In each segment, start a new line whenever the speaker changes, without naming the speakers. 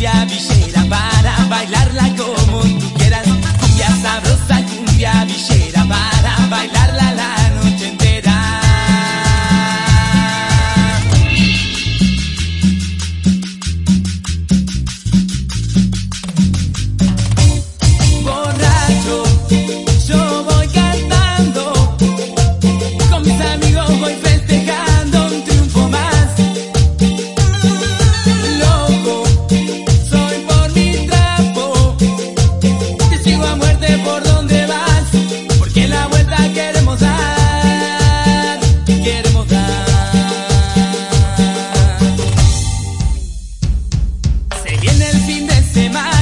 llave de más.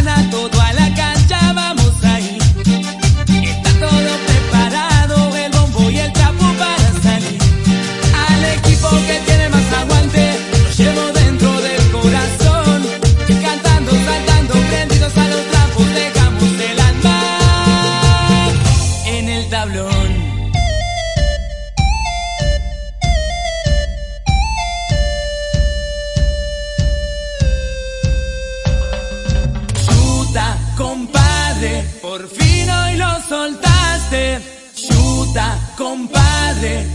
por fin hoy lo soltaste. Chuta, compadre,